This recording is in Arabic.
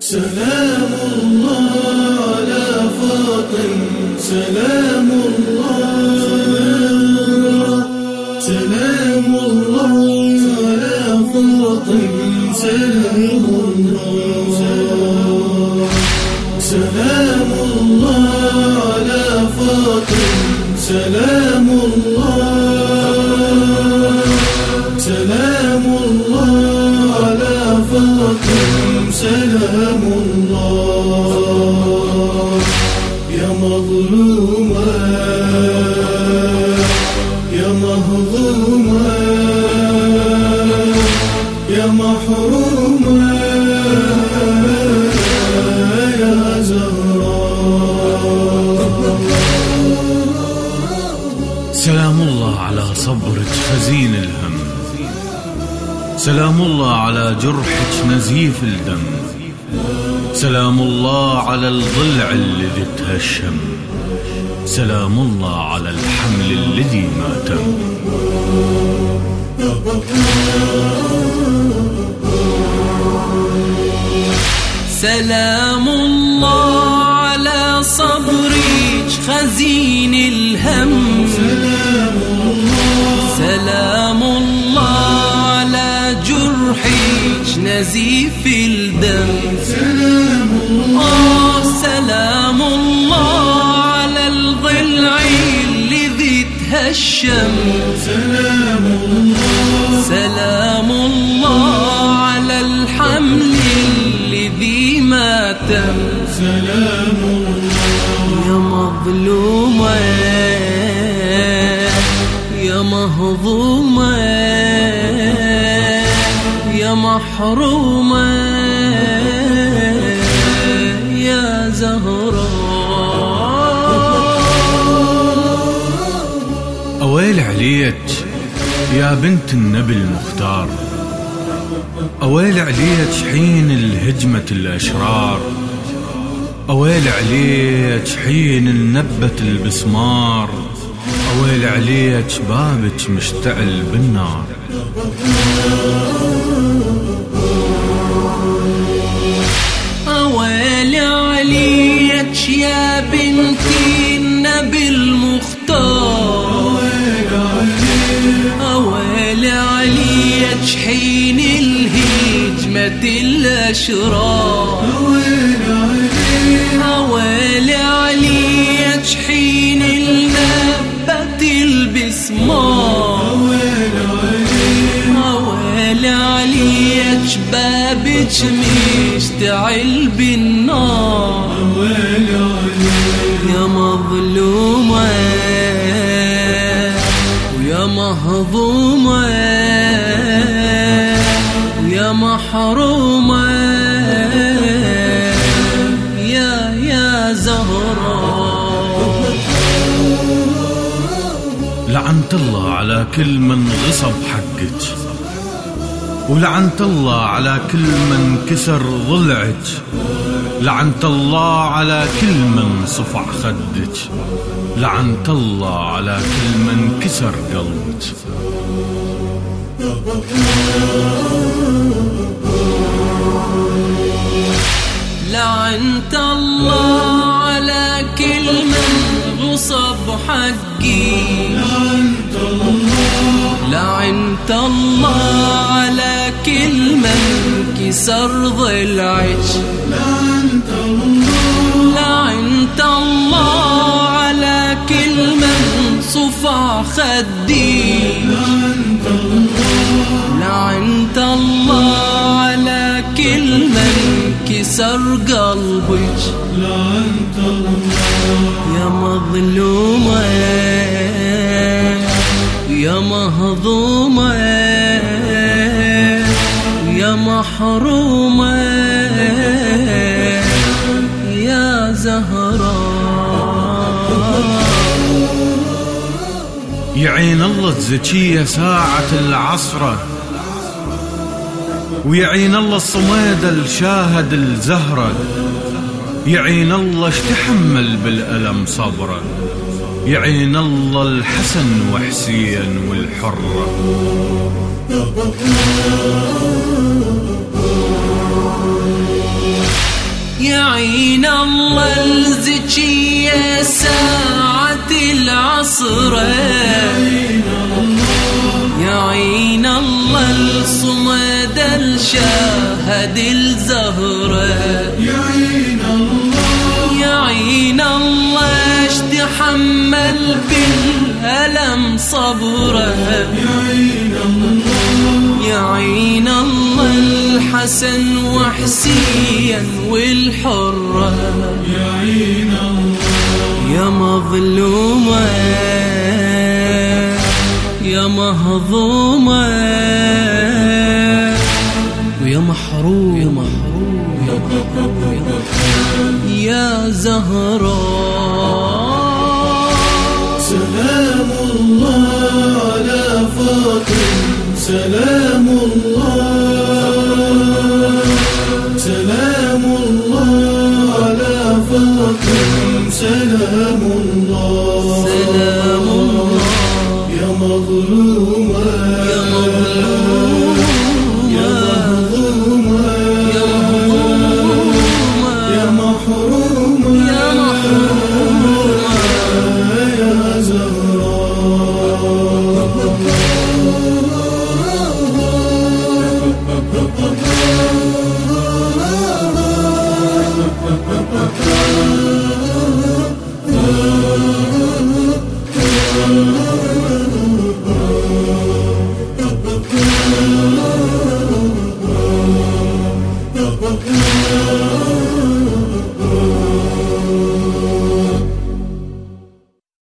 سلام الله على فاطم سلام الله سلام الله على فاطم سلام الله يا مهضومة يا محرومة يا زهراء. سلام الله على صبرك خزين الهم. سلام الله على جرحك نزيف الدم. سلام الله على الضلع الذي تهشم سلام الله على الحمل الذي ما تم سلام الله على صبرك خزين الهم. سلام الله على جرحك نزيف الدم. آه الذي تهشم سلام الله على الحمل الذي ما تم. سلام يا مظلومة يا مهضومة يا محرومة. عليك يا بنت النبي المختار. أويل عليك حين الهجمة الأشرار؟ أويل عليك حين النبت البسمار؟ أويل عليك بابك مشتعل بالنار؟ أويل عليك يا بنتي الأشرار أويل عليك حين النبت البسمار أويل عليك بابك مشتعل بالنار. يا مظلومة ويا مهضومة. ويا محرومة يا يا زهراء لعنت الله على كل من غصب حقك ولعنت الله على كل من كسر ضلعك لعنت الله على كل من صفع خدك لعنت الله على كل من كسر قلبك. لعنت الله على كل من غصب حقي. لعنت الله على كل من كسر ضلعك لعنت الله على كل من صفع خدي. لعنت الله على كل من كسر قلبك يا مظلومة يا مهضومة يا محرومة يا زهراء يعين الله الزكية ساعة العصرة ويعين الله الصميدة الشاهد الزهرة. يعين الله اشتحمل بالألم صبره يعين الله الحسن وحسين والحرة. يعين الله الزكية ساعة العصر. يعين الشاهد الزهرة. يعين الله. يعين الله اشتحمل بالألم صبرة. يعين الله. يعين الله الحسن وحسين والحرة. يعين الله. يا مظلومة. يا مهضومة. ويا محرومة يا زهراء سلام الله على فاطم. سلام الله